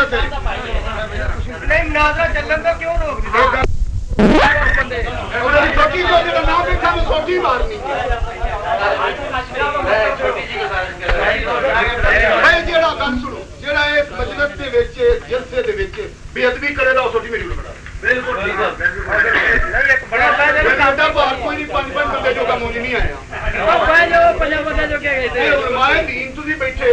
بندے نہیں آیا بیٹھے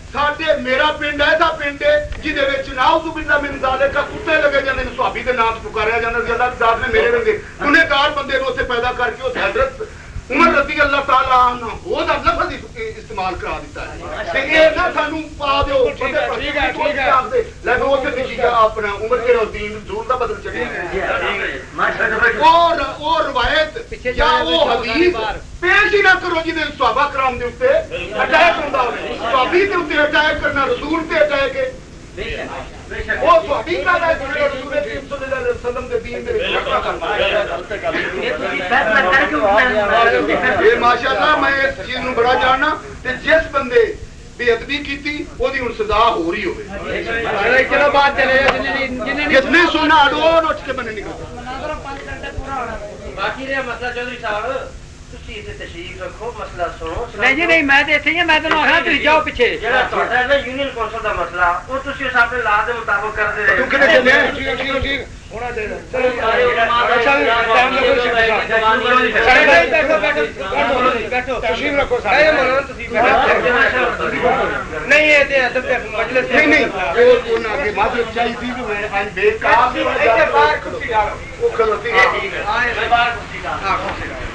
ساڈے میرا پنڈ ایسا پنڈ ہے جہدے وچ ناؤز باللہ من ذالک کتے لگے جاندے نے صحابی نام پکارا جاندا زیادہ کی ذات نے میرے بندے گنہگار بندے نو اسے پیدا کر کے اس حضرت عمر رضی اللہ تعالی عنہ وہ دا لفظ استعمال کرا دیتا ہے کہ اے نہ سانو پا دیو ٹھیک ہے ٹھیک ہے لیکن وہ تے کی اپنا عمر کے دین دور دا بدل چلے ماشاءاللہ اور اور روایت یا وہ حدیث پیش ہی نہ کرو جی دے صحابہ کرام دے اوپر اٹیک ہوندا ہوے صحابی دے اوپر اٹیک کرنا رسول تے اٹیک ہے میں بڑا جاننا جس بندے بے ادبی کی ہو رہی ہوگی جتنے سونا نہیں جی نہیں میں تے ہی میں تانوں آکھنا جاؤ پیچھے یونین کونسل دا مسئلہ او تسی اس لا کر نہیں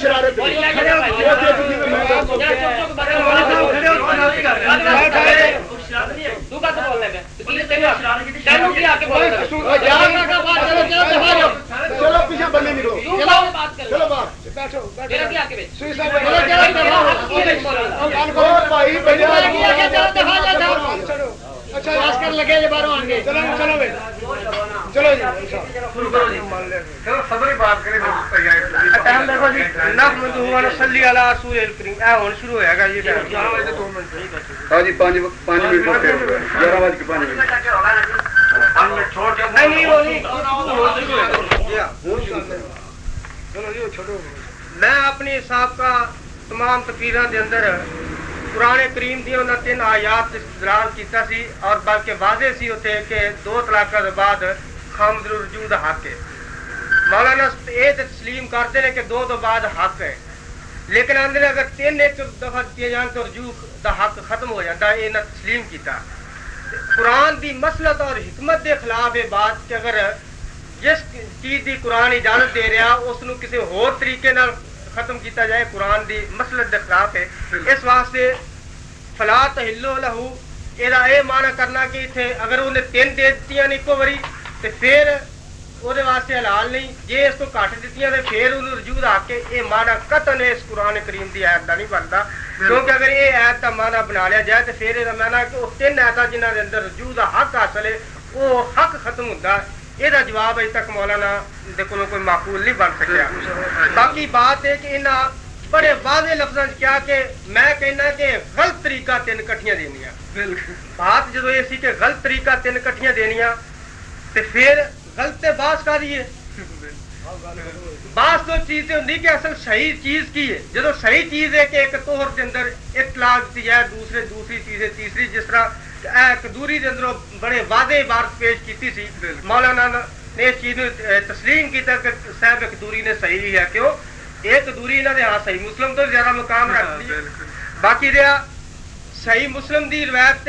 شرارت بولنے میں چلو کیا کے بولنے میں چلو پیچھے بندے نکلو چلو بات کرو چلو بات بیٹھو میرا کیا کے سوئی صاحب میرا کیا بھائی چلو اچھا خاص کر لگے یہ بارہ آن گئے چلو چلو چلو جی شروع کرو جی چلو صبر بات کریں ٹائم دیکھو جی و نصلی علی رسول اے ہن شروع ہویا گا جی ہاں جی 5 5 منٹ ہو گئے 11 بج کے 5 منٹ نہیں وہ نہیں چلو چھوڑو میں اپنی حساب کا تمام تفیراں دے اندر قرآن کریم دی انہاں تین آیات استدلال کیتا سی اور بلکہ واضح سی اوتھے کہ دو تلاک دے بعد خامد رجوع حق ہے مولانا یہ تسلیم کرتے ہیں کہ دو دو بعد حق ہے۔ لیکن آدھے اگر تین ایک دفعہ کیے جان تو رجوع دا حق ختم ہو جاتا، یہ تسلیم کیتا۔ قرآن دی مسلط اور حکمت دے خلاف یہ بات کہ اگر جس چیز دی قرآن اجازت دے رہا، اس نو کسی ہور طریقے نال ختم کیتا جائے، قرآن دی مسلط دے خلاف ہے۔ اس واسطے فلا تہلو لہو یہ معنی کرنا کہ اتنے اگر انہیں تین دے دیتی نہیں ایک بری تو پھر ਉਹਦੇ ਵਾਸਤੇ ਹਲਾਲ ਨਹੀਂ ਜੇ ਇਸ ਤੋਂ ਘੱਟ ਦਿੱਤੀਆਂ ਤੇ ਫਿਰ ਉਹਨੂੰ ਰਜੂ ਦਾ ਕੇ ਇਹ ਮਾਨਾ ਕਤਨ ਇਸ ਕੁਰਾਨ ਕਰੀਮ ਦੀ ਆਇਤ ਦਾ ਨਹੀਂ ਬਣਦਾ ਕਿਉਂਕਿ ਅਗਰ ਇਹ ਆਇਤ ਦਾ ਮਾਨਾ ਬਣਾ ਲਿਆ ਜਾਏ ਤੇ ਫਿਰ ਇਹਦਾ ਮਾਨਾ ਕਿ ਉਹ ਤਿੰਨ ਆਇਤਾਂ ਜਿਨ੍ਹਾਂ ਦੇ ਅੰਦਰ ਰਜੂ ਦਾ ਹੱਕ ਹਾਸਲ ਹੈ ਉਹ ਹੱਕ ਖਤਮ ਹੁੰਦਾ ਇਹਦਾ ਜਵਾਬ ਅਜੇ ਤੱਕ ਮੌਲਾਨਾ ਦੇ ਕੋਲੋਂ ਕੋਈ ਮਾਕੂਲ ਨਹੀਂ ਬਣ ਸਕਿਆ ਬਾਕੀ ਬਾਤ ਹੈ ਕਿ ਇਹਨਾਂ ਬੜੇ ਵਾਜ਼ੇ ਲਫ਼ਜ਼ਾਂ 'ਚ ਕਿਹਾ ਕਿ ਮੈਂ ਕਹਿੰਦਾ ਕਿ ਗਲਤ ਤਰੀਕਾ ਤਿੰਨ ਇਕੱਠੀਆਂ ਦੇਣੀਆਂ ਬਾਤ ਜਦੋਂ ਇਹ ਸੀ ਕਿ ਗਲਤ ਤਰੀਕਾ ਤਿੰਨ ਇਕੱਠੀਆਂ ਦੇਣੀਆਂ ਤੇ غلط باس کا رہی ہے۔ بعض تو چیز ہوں کہ اصل صحیح چیز کی ہے۔ جب صحیح چیز ہے کہ ایک توہر دے اندر ایک طلاق دی ہے دوسرے دوسری چیز ہے تیسری جس طرح کدوری دے اندر بڑے واضح عبارت پیش کیتی سی۔ مولانا نے اس چیز تسلیم کیا کہ صاحب کدوری نے صحیح ہے کیوں یہ کدوری انہاں دے ہاں صحیح۔ مسلم تو زیادہ مقام رکھتی ہے ہاں، باقی رہا صحیح مسلم دی روایت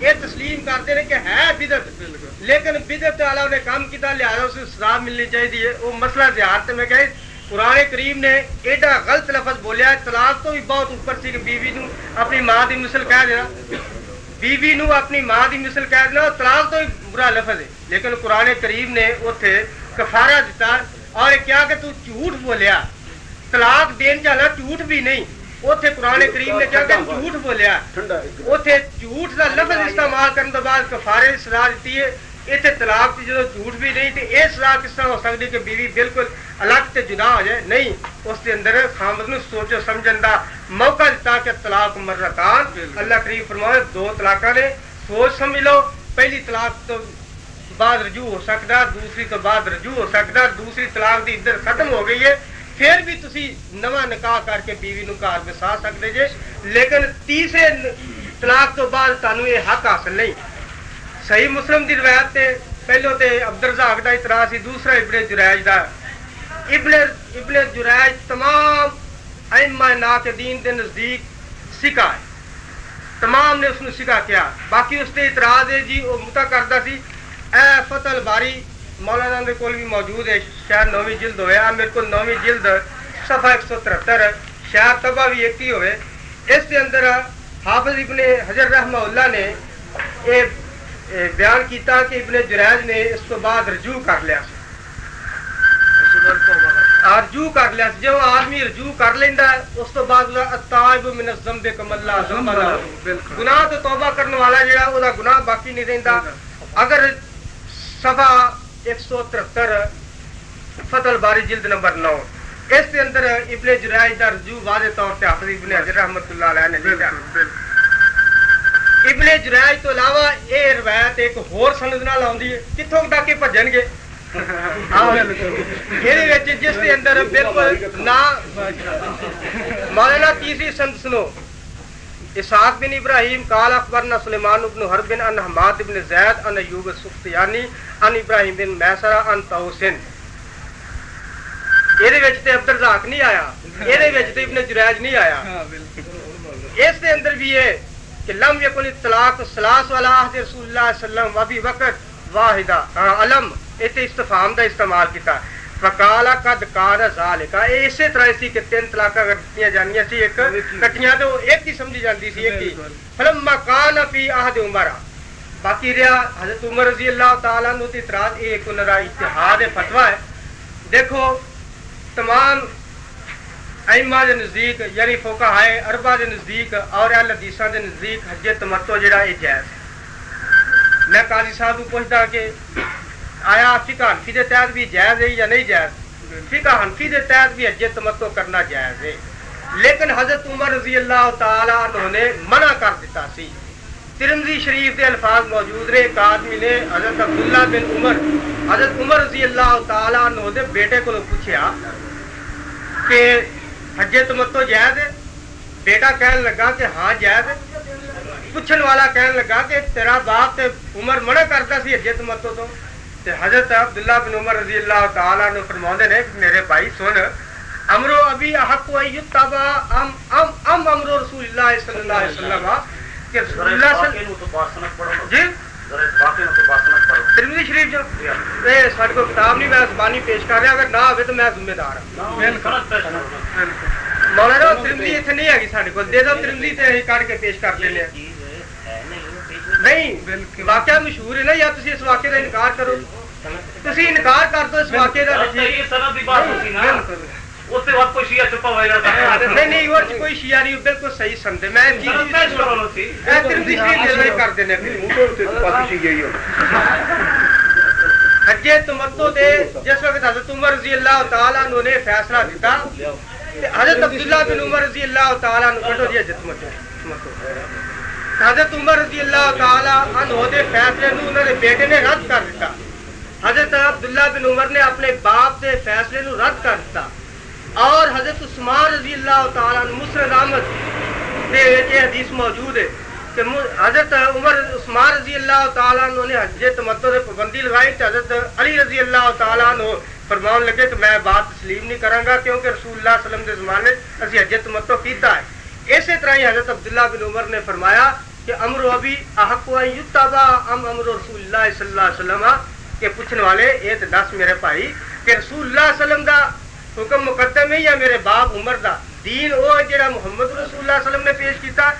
یہ تسلیم کرتے ہیں کہ ہے بدت لیکن بدت والا نے کام کیا لہٰذا اسے سزا ملنی چاہیے۔ وہ مسئلہ زیارت میں کہ قرآن کریم نے ایڈا غلط لفظ بولیا طلاق تو بھی بہت اوپر سی بیوی بی اپنی ماں کی مسل کہہ دینا۔ بیوی بی اپنی ماں کی مسل کہہ دینا، طلاق تو بھی برا لفظ ہے۔ لیکن قرآن کریم نے اتنے کفارہ دیتا اور کیا کہ تو جھوٹ بولیا۔ طلاق دین جانا جھوٹ بھی نہیں۔ اوتھے قرآن کریم نے کیا کہ جھوٹ بولیا اوتھے جھوٹ دا لفظ استعمال کرنے تو بعد کفارے دی سزا دتی ہے ایتھے طلاق دی جدو جھوٹ بھی نہیں تے اے سزا کس طرح ہو سکدی کہ بیوی بالکل الگ تے جدا ہو جائے نہیں اس دے اندر خامد نو سوچو سمجھن دا موقع دتا کہ طلاق مرتان اللہ کریم فرمائے دو طلاقاں نے سوچ سمجھ لو پہلی طلاق تو بعد رجوع ہو سکتا دوسری تو بعد رجوع ہو سکتا دوسری طلاق دی ادھر ختم ہو گئی ہے پھر بھی تسی نواں نکاح کر کے بیوی نو گھر بسا سکتے جے لیکن تیسرے طلاق تو بعد تانوں یہ حق حاصل نہیں صحیح مسلم دی روایت تے پہلو تے عبد الرزاق دا اعتراض سی دوسرا ابن جریج دا ابن ابن جریج تمام ائمہ ناقدین دے نزدیک سکا ہے تمام نے اس نو سکا کیا باقی اس تے اعتراض ہے جی وہ متا کردا سی اے فتل باری مولانا اندر کول بھی موجود ہے شاید نویں جلد ہویا میرے کو نویں جلد صفحہ ایک سو ترہتر شاید تباہ بھی ایک ہی ہوئے۔ اس کے اندر حافظ ابن حضر رحمہ اللہ نے یہ بیان کیتا کہ ابن جرائج نے اس تو بعد رجوع کر لیا رجوع کر لیا جو آدمی رجوع کر لینا اس تو بعد التائب من الذنب کما اللہ ذنب گناہ تو توبہ کرنے والا جڑا او گناہ باقی نہیں رہندا۔ اگر صفا ایک سو ترہتر فتح باری جلد نمبر نو۔ اس کے اندر ابن جرائج کا رجوع واضح طور سے حافظ ابن حضر رحمت اللہ علیہ نے لکھا۔ ابن جرائج تو علاوہ یہ روایت ایک ہور سند نال آندی ہے۔ کتھوں تک بھجن گے؟ جس کے اندر بالکل نہ مولانا تیسری سند سنو۔ ਇਹ ਭੱਜਣਗੇ ਆਹ, ਇਹਦੇ ਵਿੱਚ ਜਿਸ ਦੇ ਅੰਦਰ ਬਿਲਕੁਲ ਨਾ ਮੌਲਾਨਾ ਤੀਸਰੀ ਸੰਦ ਸੁਣੋ إسحاق بن إبراهيم قال أخبرنا سليمان بن حرب عن حماد بن زيد عن أيوب السختياني عن إبراهيم بن ميسرة عن طاووس ਇਹਦੇ ਵਿੱਚ ਤੇ ਅਬਦਰ ਜ਼ਾਕ ਨਹੀਂ ਆਇਆ ਇਹਦੇ ਵਿੱਚ ਤੇ ਇਬਨ ਜੁਰੈਜ ਨਹੀਂ ਆਇਆ ਇਸ ਦੇ ਅੰਦਰ ਵੀ ਹੈ ਕਿ ਲਮ ਯਕੁਨ ਤਲਾਕ ਸਲਾਸ ਵਾਲਾ ਅਹਦ ਰਸੂਲullah ਸੱਲਮ ਵਫੀ ਵਕਤ ਵਾਹਿਦਾ ਹਾਂ ਅਲਮ ਇਥੇ ਇਸਤਫਾਮ ਦਾ ਇਸਤੇਮਾਲ ਕੀਤਾ ਫਕਾਲਾ ਕਦ ਕਾਰ ਜ਼ਾਲਿਕਾ وکالا قد کار ذالکا۔ اے اسی طرح سی کہ تین طلاق اگر دتیاں جانیاں سی ایک کٹیاں تے ایک ہی سمجھی جاندی سی ایک ہی۔ فلما کان فی عہد عمر۔ باقی رہا حضرت عمر رضی اللہ تعالی عنہ تے اعتراض ایک انہاں دا اجتہاد فتوی ہے۔ دیکھو تمام ائمہ دے نزدیک یعنی فقہا ہے دے نزدیک اور اہل حدیثاں دے نزدیک حج تمتع جڑا اے جائز میں قاضی صاحب کو پوچھدا کہ آیا فکا حنفی دے تحت بھی جائز ہے یا نہیں جائز؟ فکا حنفی دے تحت بھی حج تمتو کرنا جائز ہے۔ لیکن حضرت عمر رضی اللہ تعالی عنہ نے منع کر دیتا سی۔ ترمزی شریف دے الفاظ موجود رہے۔ ایک آدمی نے حضرت عبداللہ بن عمر، حضرت عمر رضی اللہ تعالی عنہ دے بیٹے کو پوچھا کہ حج تمتو جائز ہے؟ بیٹا کہنے لگا کہ ہاں جائز ہے۔ پوچھن والا کہنے لگا کہ تیرا باپ تے عمر منع کرتا سی حج تمتو تو؟ تے حضرت عبداللہ بن عمر رضی اللہ تعالیٰ نے فرماؤں نے میرے بھائی سن امرو ابھی احق و ایت تابا ام ام ام امرو رسول اللہ صلی اللہ علیہ وسلم۔ کہ رسول اللہ صلی اللہ علیہ وسلم باقی نو تو باسنک پڑھو۔ جی ترمیدی شریف جو اے ساڑھ کو کتاب نہیں میں زبانی پیش کر رہا اگر نہ آوے تو میں ذمہ دار ہاں۔ ہوں ہاں۔ مولانا ترمیدی اتنے نہیں ہے گی ساڑھ کو دے دو ترمیزی ہی کٹ کے پیش کر لے لے نہیں واقعہ مشہور ہے نا یا تھی اس واقعے کا انکار کرو؟ تھی انکار کر دو اس واقعے کا بالکل۔ اس بعد کوئی شیعہ چھپا ہوئے گا۔ نہیں نہیں وہ کوئی شیعہ نہیں بالکل صحیح سمجھے۔ میں کر دینے۔ حج تمتو دے جس وقت حضرت عمر رضی اللہ تعالیٰ عنہ نے فیصلہ دیتا حضرت عبداللہ بن عمر رضی اللہ تعالیٰ عنہ کٹو جی حج تمتو حضرت عمر رضی اللہ تعالیٰ عنہ دے فیصلے نو انہوں نے بیٹے نے رد کر دیتا حضرت عبداللہ بن عمر نے اپنے باپ دے فیصلے نو رد کر دیتا اور حضرت عثمان رضی اللہ تعالیٰ مسرد احمد دے وچ حدیث موجود ہے کہ حضرت عمر عثمان رضی اللہ تعالیٰ نے حج تمتو سے پابندی لگائی تو حضرت علی رضی اللہ تعالیٰ نے فرمان لگے کہ میں بات تسلیم نہیں کروں گا کیونکہ رسول اللہ صلی اللہ علیہ وسلم کے زمانے اسی حج تمتو کیتا ہے۔ اسی طرح ہی حضرت عبداللہ بن عمر نے فرمایا کہ امر ابھی احق یتابا ام امر رسول اللہ صلی اللہ علیہ وسلم کے پوچھنے والے یہ تو دس میرے بھائی کہ رسول اللہ علیہ وسلم دا حکم مقدم ہے یا میرے باپ عمر دا دین وہ ہے جڑا محمد رسول اللہ علیہ وسلم نے پیش کیتا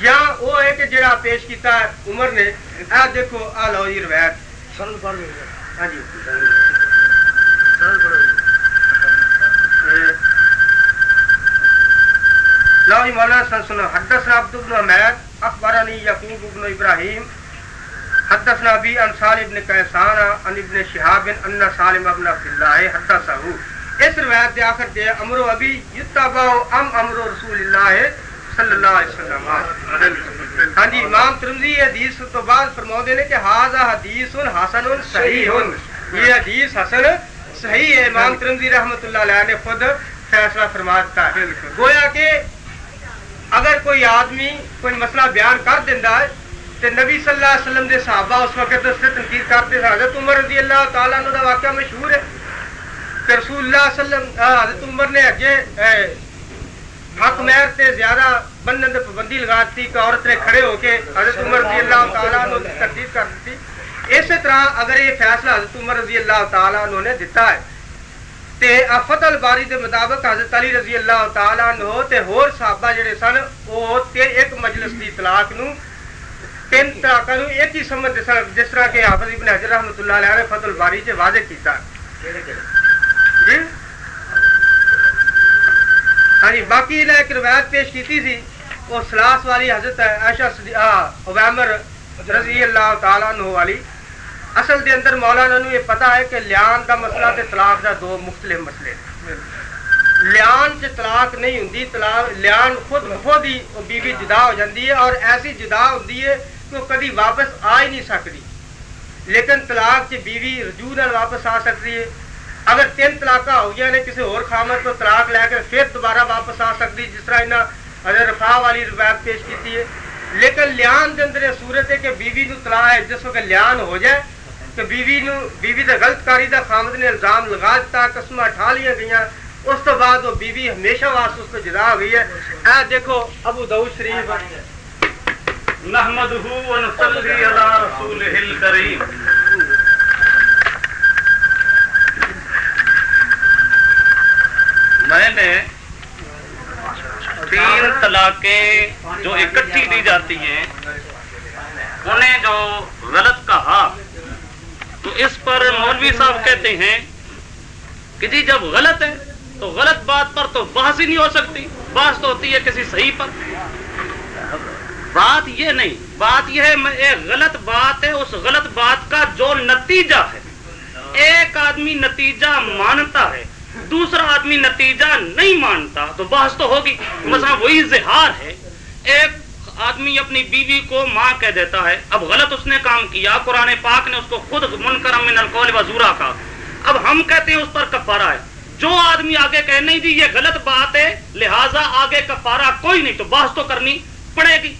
یا وہ ہے کہ جڑا پیش کیتا عمر نے؟ اے دیکھو آ لو جی روایت۔ ہاں جی۔ لو جی مولانا سن سنو حدثنا عبد بن حمید اخبرنی یعقوب بن ابراہیم حدثنا ابی ان سالم بن کیسان ان ابن شہاب ان سالم بن عبد الله حدثه اس روایت دے آخر دے امرو ابھی یتباو ام امرو رسول اللہ صلی اللہ علیہ وسلم. ہاں جی امام ترمزی حدیث تو بعد فرماؤ دینے کہ حاضر حدیث حسن صحیح. یہ حدیث حسن صحیح ہے۔ امام ترمزی رحمت اللہ علیہ نے خود فیصلہ فرما دیتا ہے۔ گویا کہ اگر کوئی آدمی کوئی مسئلہ بیان کر دینا ہے تو نبی صلی اللہ علیہ وسلم دے صحابہ اس وقت اس سے تنقید کرتے ہیں، حضرت عمر رضی اللہ تعالیٰ عنہ دا واقعہ مشہور ہے۔ کہ رسول اللہ صلی اللہ علیہ وسلم حضرت عمر نے اگے حق مہر تے زیادہ بندن تے پابندی لگا دی کہ عورت نے کھڑے ہو کے حضرت عمر رضی اللہ تعالیٰ عنہ کی کر دی اسی طرح اگر یہ فیصلہ حضرت عمر رضی اللہ تعالیٰ عنہ نے دیتا ہے تے فتح الباری دے مطابق حضرت علی رضی اللہ تعالیٰ عنہ تے ہور صحابہ جڑے سن وہ تے ایک مجلس دی طلاق نو تین طلاقاں نو ایک ہی سمجھ جس طرح کہ حافظ ابن حجر رحمۃ اللہ علیہ نے فتح الباری سے واضح کیتا۔ جی؟ ہاں جی باقی نے ایک روایت پیش کی تھی وہ سلاس والی حضرت عائشہ عبامر رضی اللہ تعالیٰ عنہ والی۔ اصل دے اندر مولانا نو یہ پتا ہے کہ لیان کا مسئلہ تے طلاق دا دو مختلف مسئلے لیان چ طلاق نہیں ہوندی، طلاق لیان خود خود ہی بیوی جدا ہو جاندی ہے اور ایسی جدا ہوندی ہے کہ وہ کدی واپس آ ہی نہیں سکتی۔ لیکن طلاق چ بیوی رجوع نال واپس آ سکتی ہے۔ اگر تین طلاق ہو گیا نے کسی اور خامت تو طلاق لے کے پھر دوبارہ واپس آ سکتی، جس طرح انہیں اگر رفا والی روایت پیش کی ہے۔ لیکن لیان کے اندر صورت ہے کہ بیوی نو طلاق ہے، جس وقت لیان ہو جائے کہ بیوی نو بیوی دے غلط کاری دا خامد نے الزام لگا دیتا قسم ٹھا لیا گئی اس تو بعد وہ بیوی ہمیشہ واسطے اس کو جدا ہو گئی ہے۔ اے دیکھو، ابو دعود شریف۔ نحمدہ و نصلی علی رسولہ الکریم۔ میں نے تین طلاقیں جو اکٹھی دی جاتی ہیں، انہیں جو غلط کہا تو اس پر مولوی صاحب کہتے ہیں کہ جی جب غلط ہے تو غلط بات پر تو بحث ہی نہیں ہو سکتی۔ بحث تو ہوتی ہے کسی صحیح پر۔ بات یہ نہیں، بات یہ ہے ایک غلط بات ہے، اس غلط بات کا جو نتیجہ ہے۔ ایک آدمی نتیجہ مانتا ہے، دوسرا آدمی نتیجہ نہیں مانتا، تو بحث تو ہوگی۔ مثلا وہی زہار ہے، ایک آدمی اپنی بیوی کو ماں کہہ دیتا ہے، اب غلط اس نے کام کیا، قرآن پاک نے اس کو خود منکرم من القول وزورا کا اب ہم کہتے ہیں اس پر کفارہ ہے۔ جو آدمی آگے کہ نہیں جی یہ غلط بات ہے، لہٰذا آگے کفارہ کوئی نہیں، تو بحث تو کرنی پڑے گی۔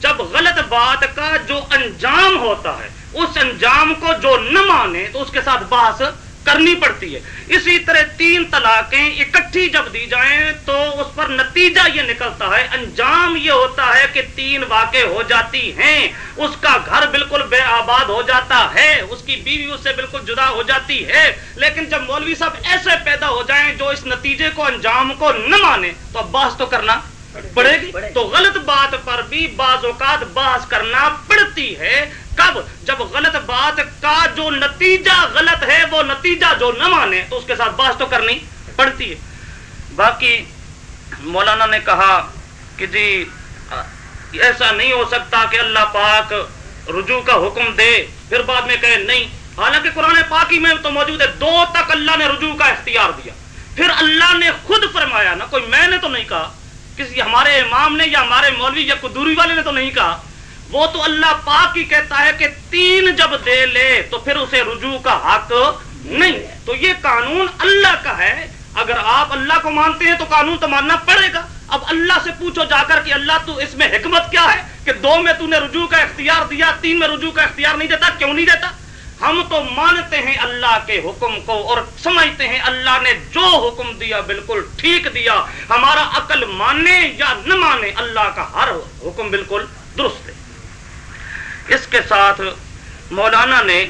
جب غلط بات کا جو انجام ہوتا ہے، اس انجام کو جو نہ مانے، تو اس کے ساتھ بحث کرنی پڑتی ہے۔ اسی طرح تین طلاقیں اکٹھی جب دی جائیں تو اس پر نتیجہ یہ نکلتا ہے انجام یہ ہوتا ہے کہ تین واقع ہو جاتی ہیں۔ اس کا گھر بالکل بے آباد ہو جاتا ہے اس کی بیوی اس سے بالکل جدا ہو جاتی ہے۔ لیکن جب مولوی صاحب ایسے پیدا ہو جائیں جو اس نتیجے کو انجام کو نہ مانے تو اب بحث تو کرنا پڑے گی۔ تو غلط بات پر بھی بعض اوقات بحث کرنا پڑتی ہے۔ کب جب غلط بات کا جو نتیجہ غلط ہے وہ نتیجہ جو نہ مانے تو اس کے ساتھ بحث تو کرنی پڑتی ہے۔ باقی مولانا نے کہا کہ جی ایسا نہیں ہو سکتا کہ اللہ پاک رجوع کا حکم دے۔ پھر بعد میں کہے، نہیں، حالانکہ قرآن پاکی میں تو موجود ہے۔ دو تک اللہ نے رجوع کا اختیار دیا۔ پھر اللہ نے خود فرمایا نا، کوئی میں نے تو نہیں کہا، کسی ہمارے امام نے یا ہمارے مولوی یا قدوری والے نے تو نہیں کہا۔ وہ تو اللہ پاک ہی کہتا ہے کہ تین جب دے لے تو پھر اسے رجوع کا حق نہیں تو یہ قانون اللہ کا ہے۔ اگر آپ اللہ کو مانتے ہیں تو قانون تو ماننا پڑے گا۔ اب اللہ سے پوچھو جا کر کہ اللہ تو اس میں حکمت کیا ہے کہ دو میں تو نے رجوع کا اختیار دیا، تین میں رجوع کا اختیار نہیں دیتا، کیوں نہیں دیتا؟ ہم تو مانتے ہیں اللہ کے حکم کو اور سمجھتے ہیں اللہ نے جو حکم دیا بالکل ٹھیک دیا۔ ہمارا عقل مانے یا نہ مانے، اللہ کا ہر حکم بالکل درست اس کے ساتھ مولانا نے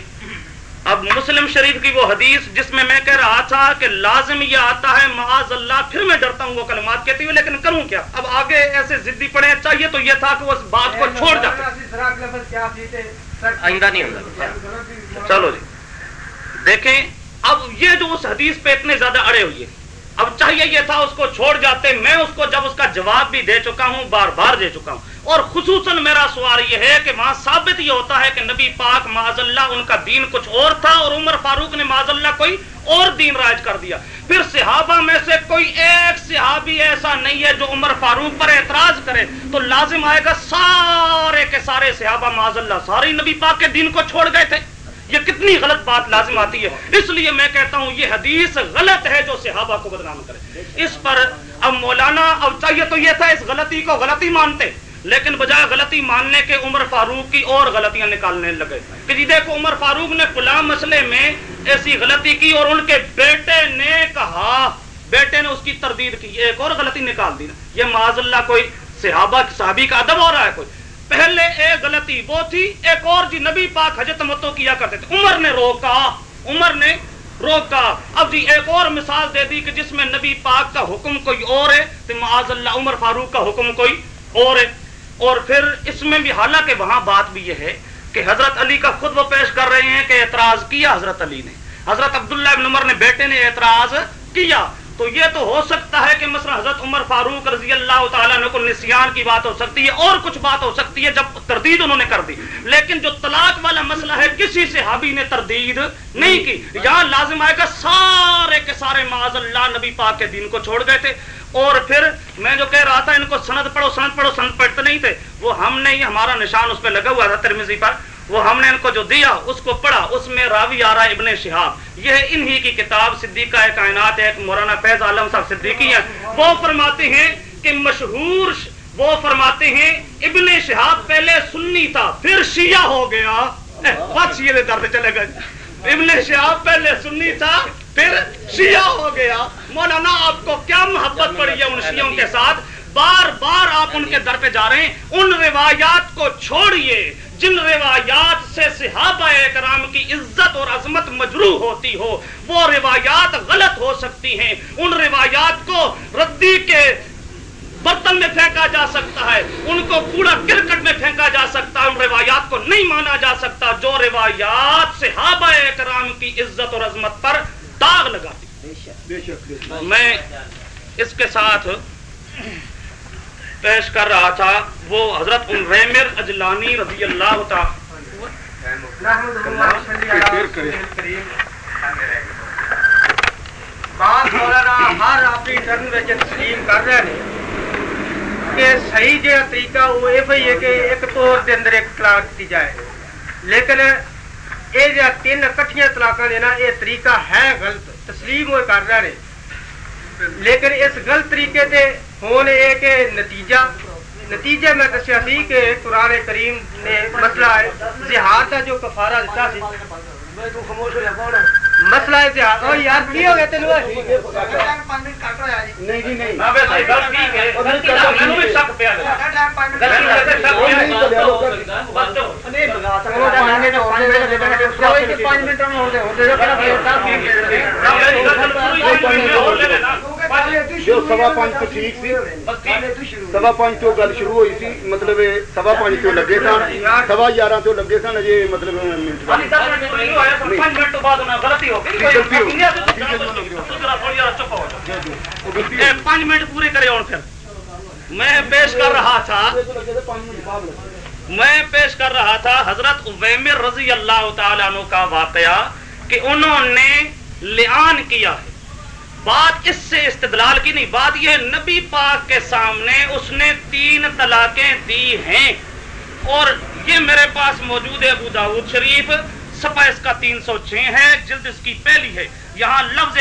اب مسلم شریف کی وہ حدیث جس میں میں کہہ رہا تھا کہ لازم یہ آتا ہے، معاذ اللہ، پھر میں ڈرتا ہوں، وہ کلمات کہتی ہوئے لیکن کروں کیا؟ اب آگے ایسے ضدی پڑے چاہیے تو یہ تھا کہ وہ اس بات کو چھوڑ جاتے آئندہ نہیں ہوگا۔ چلو جی۔ دیکھیں، اب یہ جو اس حدیث پہ اتنے زیادہ اڑے ہوئے اب چاہیے یہ تھا اس کو چھوڑ جاتے، میں اس کو جب اس کا جواب بھی دے چکا ہوں، بار بار دے چکا ہوں۔ اور خصوصاً میرا سوال یہ ہے کہ وہاں ثابت یہ ہوتا ہے کہ نبی پاک معاذ اللہ، ان کا دین کچھ اور تھا اور عمر فاروق نے معاذ اللہ کوئی اور دین رائج کر دیا۔ پھر صحابہ میں سے کوئی ایک صحابی ایسا نہیں ہے جو عمر فاروق پر اعتراض کرے۔ تو لازم آئے گا سارے کے سارے صحابہ معاذ اللہ سارے نبی پاک کے دین کو چھوڑ گئے تھے۔ یہ کتنی غلط بات لازم آتی ہے۔ اس لیے میں کہتا ہوں، یہ حدیث غلط ہے جو صحابہ کو بدنام کرے۔ اس پر اب مولانا، اب چاہیے تو یہ تھا، اس غلطی کو غلطی مانتے۔ لیکن بجائے غلطی ماننے کے عمر فاروق کی اور غلطیاں نکالنے لگے۔ کہ جی دیکھو، عمر فاروق نے فلاں مسئلے میں ایسی غلطی کی اور ان کے بیٹے نے کہا، بیٹے نے اس کی تردید کی، ایک اور غلطی نکال دی۔ نا یہ معاذ اللہ کوئی صحابہ، صحابی کا ادب ہو رہا ہے کوئی؟ پہلے ایک غلطی وہ تھی، ایک اور جی نبی پاک حجت متو کیا کرتے تھے۔ عمر نے روکا، عمر نے روکا۔ اب جی ایک اور مثال دے دی کہ جس میں نبی پاک کا حکم کوئی اور ہے تو معاذ اللہ، عمر فاروق کا حکم کوئی اور ہے۔ اور پھر اس میں بھی حالانکہ وہاں بات بھی یہ ہے کہ حضرت علی کا خود وہ پیش کر رہے ہیں کہ اعتراض کیا حضرت علی نے۔ حضرت عبداللہ ابن عمر نے بیٹے نے اعتراض کیا۔ تو یہ تو ہو سکتا ہے کہ مثلا حضرت عمر فاروق رضی اللہ تعالیٰ کو نسیان کی بات ہو سکتی ہے اور کچھ بات ہو سکتی ہے جب تردید انہوں نے کر دی۔ لیکن جو طلاق والا مسئلہ ہے، کسی صحابی نے تردید نہیں کی۔ یہاں لازم آئے گا سارے کے سارے معاذ اللہ نبی پاک کے دین کو چھوڑ گئے تھے۔ اور پھر میں جو کہہ رہا تھا، ان کو سند پڑھو سند پڑھو، سند پڑھتے نہیں تھے۔ وہ ہم نے ہی ہمارا نشان اس پہ لگا ہوا تھا ترمیزی پر۔ وہ ہم نے ان کو جو دیا اس کو پڑھا، اس میں راوی آ رہا ہے ابن شہاب۔ یہ انہی کی کتاب صدیقہ کائنات ہے ایک مولانا فیض عالم صاحب صدیقی ہیں۔ وہ فرماتے ہیں کہ مشہور وہ فرماتے ہیں، ابن شہاب پہلے سنی تھا، پھر شیعہ ہو گیا۔ بہت شیعہ درد چلے گئے۔ ابن شہاب پہلے سنی تھا، پھر شیعہ ہو گیا۔ مولانا، آپ کو کیا محبت پڑی ہے ان شیعوں کے ساتھ؟ بار بار آپ ان کے در پہ جا رہے ہیں۔ ان روایات کو چھوڑیے۔ جن روایات سے صحابہ کرام کی عزت اور عظمت مجروح ہوتی ہو وہ روایات غلط ہو سکتی ہیں۔ ان روایات کو ردی کے برتن میں پھینکا جا سکتا ہے۔ ان کو کوڑا کرکٹ میں پھینکا جا سکتا ہے۔ ان روایات کو نہیں مانا جا سکتا۔ جو روایات صحابہ کرام کی عزت اور عظمت پر داغ لگاتی۔ میں اس کے ساتھ پیش کر رہا تھا وہ حضرت ریمر اجلانی رضی اللہ تعالی ہر اپنی ٹرن تسلیم کر رہے ہیں کہ صحیح جہاں طریقہ وہ یہ ہے کہ ایک طور کی جائے۔ لیکن یہ تسلیم لیکن اس غلط طریقے سے ہوں یہ کہ نتیجہ نتیجہ میں دسیا سی کہ قرآن کریم نے مسئلہ ہے زہار کا جو کفارہ دیتا سی مسئلہ ہے زہار او یار کی ہو گیا تینوں نہیں جی نہیں پانچ منٹ جو سوا پانچ تو ٹھیک سی۔ سوا پانچ تو گل شروع ہوئی سی مطلب سوا پانچ تو لگے سن۔ سوا یارہ تو لگے سن اجے مطلب پانچ منٹ پورے کرے اور پھر۔ میں پیش کر رہا تھا۔ میں پیش کر رہا تھا حضرت رضی اللہ تعالیٰ عنہ کا واقعہ کہ انہوں نے لعان کیا ہے۔ بات اس سے استدلال کی نہیں، بات یہ نبی پاک کے سامنے اس نے تین طلاقیں دی ہیں۔ اور یہ میرے پاس موجود ہے ابو داود شریف سپا اس کا تین سو چھ ہے، جلد اس کی پہلی ہے۔ یہاں لفظ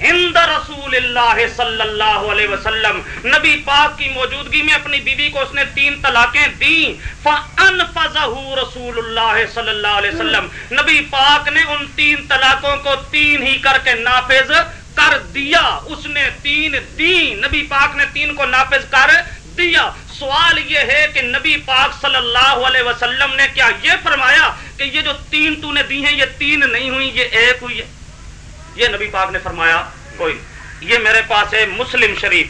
ہند رسول اللہ صلی اللہ علیہ وسلم۔ نبی پاک کی موجودگی میں اپنی بیوی بی کو اس نے تین طلاقیں دیں۔ دی رسول اللہ صلی اللہ علیہ وسلم۔ نبی پاک نے ان تین طلاقوں کو تین ہی کر کے نافذ کر دیا۔ اس نے تین دی نبی پاک نے تین کو نافذ کر دیا سوال یہ ہے کہ نبی پاک صلی اللہ علیہ وسلم نے کیا یہ فرمایا کہ یہ جو تین تو نے دی ہیں، یہ تین نہیں ہوئی یہ ایک ہوئی ہے؟ یہ نبی پاک نے فرمایا، کوئی یہ میرے پاس ہے مسلم شریف۔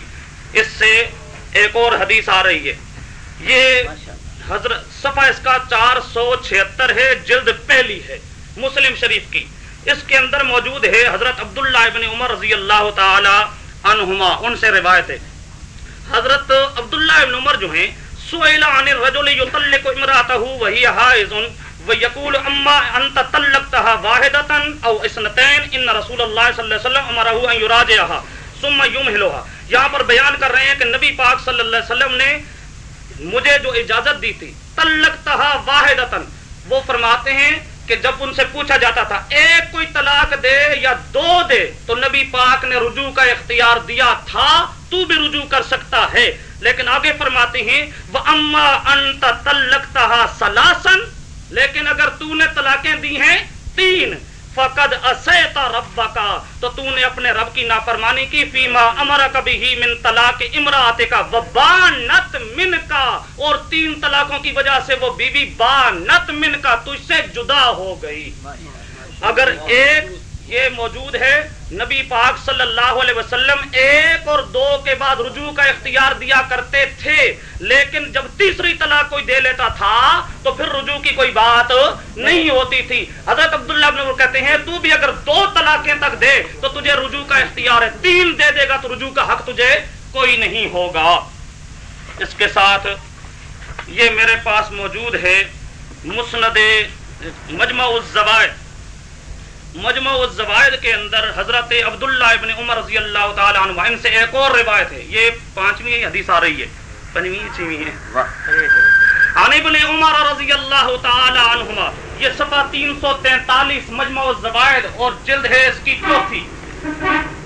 اس سے ایک اور حدیث آ رہی ہے۔ یہ حضرت صفحہ اس کا چار سو چھہتر ہے، جلد پہلی ہے مسلم شریف کی۔ اس کے اندر موجود ہے حضرت عبداللہ ابن عمر رضی اللہ تعالی عنہما، ان سے روایت ہے۔ حضرت عبداللہ ابن عمر جو ہیں، سئل عن الرجل يطلق امراته وهي حائض ويقول اما انت طلقتها واحده او اثنتين ان رسول الله صلی اللہ علیہ وسلم امره ان يراجعها ثم يمهلها۔ یہاں پر بیان کر رہے ہیں کہ نبی پاک صلی اللہ علیہ وسلم نے مجھے جو اجازت دی تھی طلقتها واحده وہ فرماتے ہیں کہ جب ان سے پوچھا جاتا تھا، ایک کوئی طلاق دے یا دو دے، تو نبی پاک نے رجوع کا اختیار دیا تھا تو بھی رجوع کر سکتا ہے۔ لیکن آگے فرماتے ہیں وہ اما انت تلکتا سلاسن لیکن اگر تو نے طلاقیں دی ہیں تین، فقد اسیتا رب کا تو تو نے اپنے رب کی نافرمانی کی فیما امر کبھی ہی من طلاق امراط کا وبانت من کا اور تین طلاقوں کی وجہ سے وہ بیوی بی بانت من کا تجھ سے جدا ہو گئی۔ اگر ایک یہ موجود ہے۔ نبی پاک صلی اللہ علیہ وسلم ایک اور دو کے بعد رجوع کا اختیار دیا کرتے تھے۔ لیکن جب تیسری طلاق کوئی دے لیتا تھا، تو پھر رجوع کی کوئی بات نہیں ہوتی تھی۔ حضرت عبداللہ ابن کہتے ہیں، تو بھی اگر دو طلاقیں تک دے، تو تجھے رجوع کا اختیار ہے۔ تین دے دے گا تو رجوع کا حق تجھے کوئی نہیں ہوگا۔ اس کے ساتھ یہ میرے پاس موجود ہے مسند مجمع الزوائد۔ مجمع الزوائد کے اندر حضرت عبداللہ ابن عمر رضی اللہ تعالیٰ عنہ ان سے ایک اور روایت ہے۔ یہ پانچویں حدیث آ رہی ہے۔ پنویں چھویں ہے عن ابن عمر رضی اللہ تعالیٰ عنہما یہ صفحہ تین سو تینتالیس مجمع الزوائد اور جلد ہے اس کی چوتھی۔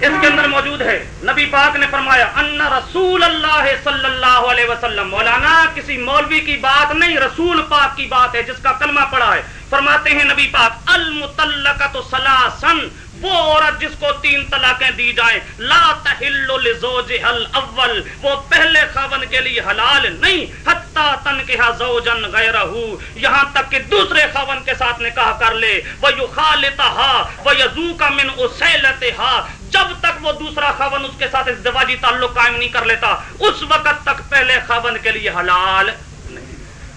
اس کے اندر موجود ہے۔ نبی پاک نے فرمایا ان رسول اللہ صلی اللہ علیہ وسلم مولانا کسی مولوی کی بات نہیں رسول پاک کی بات ہے جس کا کلمہ پڑا ہے۔ فرماتے ہیں نبی پاک المتلقت سلاسن وہ عورت جس کو تین طلاقیں دی جائیں، لا تحل لزوجها الاول، وہ پہلے خاون کے لیے حلال نہیں، حتی تنکہ زوجن غیرہ یہاں تک کہ دوسرے خاون کے ساتھ نکاح کر لے وَيُخَالِتَهَا وَيَزُوكَ مِنْ أُسَيْلَتِهَا جب تک وہ دوسرا خاون اس کے ساتھ ازدواجی تعلق قائم نہیں کر لیتا، اس وقت تک پہلے خاون کے لیے حلال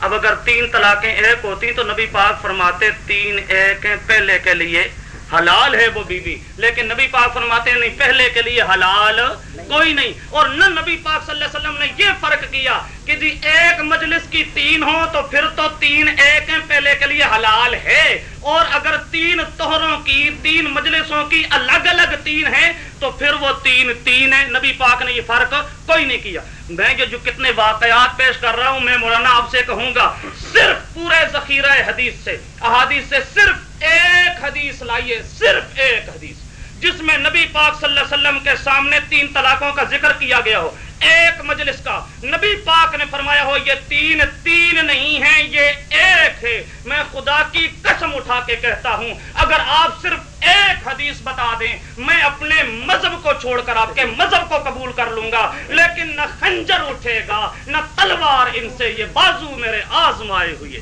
اب اگر تین طلاقیں ایک ہوتی تو نبی پاک فرماتے تین ایک ہیں پہلے کے لیے حلال ہے وہ بیوی۔ لیکن نبی پاک فرماتے ہیں نہیں، پہلے کے لیے حلال کوئی نہیں۔ اور نہ نبی پاک صلی اللہ علیہ وسلم نے یہ فرق کیا کہ جی ایک مجلس کی تین ہو تو پھر تو تین ایک ہیں پہلے کے لیے حلال ہے۔ اور اگر تین توہروں کی، تین مجلسوں کی الگ الگ تین ہیں تو پھر وہ تین تین ہیں۔ نبی پاک نے یہ فرق کوئی نہیں کیا۔ میں جو کتنے واقعات پیش کر رہا ہوں میں مولانا آپ سے کہوں گا، صرف پورے ذخیرہ حدیث سے، احادیث سے صرف ایک حدیث لائیے، صرف ایک حدیث، جس میں نبی پاک صلی اللہ علیہ وسلم کے سامنے تین طلاقوں کا ذکر کیا گیا ہو، ایک مجلس کا۔ نبی پاک نے فرمایا ہو، یہ تین تین نہیں ہیں، یہ ایک ہے۔ میں خدا کی قسم اٹھا کے کہتا ہوں، اگر آپ صرف ایک حدیث بتا دیں، میں اپنے مذہب کو چھوڑ کر آپ کے مذہب کو قبول کر لوں گا، لیکن نہ خنجر اٹھے گا، نہ تلوار ان سے، یہ بازو میرے آزمائے ہوئے۔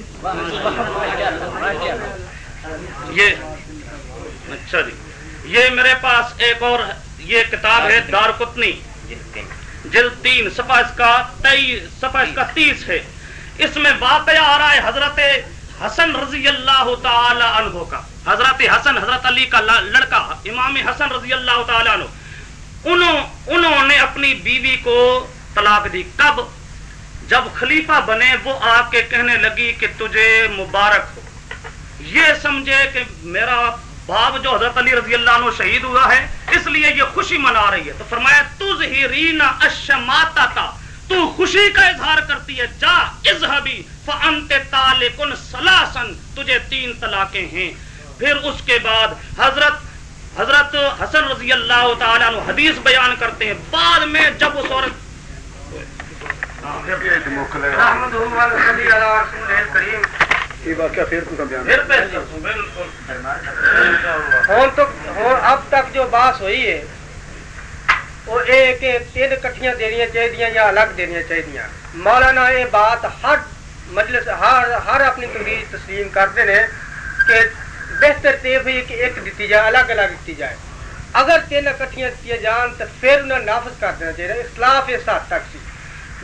یہ اچھا جی۔ یہ میرے پاس ایک اور یہ کتاب ہے دار کتنی جل تین سفا اس کا تیئیس سفا اس کا تیس ہے۔ اس میں واقعہ آ رہا ہے حضرت حسن رضی اللہ تعالی عنہ کا۔ حضرت حسن، حضرت علی کا لڑکا، امام حسن رضی اللہ تعالی عنہ، انہوں انہوں نے اپنی بیوی کو طلاق دی۔ کب؟ جب خلیفہ بنے، وہ آ کے کہنے لگی کہ تجھے مبارک ہو۔ یہ سمجھے کہ میرا باپ جو حضرت علی رضی اللہ عنہ شہید ہوا ہے، اس لیے یہ خوشی منا رہی ہے۔ تو فرمایا تجھ ہی رینا اشماتا کا تو خوشی کا اظہار کرتی ہے۔ جا اظہبی فانت تالکن سلاسن تجھے تین طلاقیں ہیں۔ پھر اس کے بعد حضرت حضرت حسن رضی اللہ تعالیٰ عنہ حدیث بیان کرتے ہیں۔ بعد میں جب اس عورت اب تک جو بات ہوئی ہے، وہ ایک تین کٹھیاں دینیا چاہیے یا الگ دینیا چاہیے مولانا یہ بات ہر مجلس ہر ہر اپنی تقریر تسلیم کرتے ہیں کہ بہتر تے ہوئی کہ ایک دیتی جائے، الگ الگ دیتی جائے۔ اگر تین کٹھیاں دیتی جان تو پھر انہیں نافذ کر دینا چاہیے اسلاف اس حد تک سی۔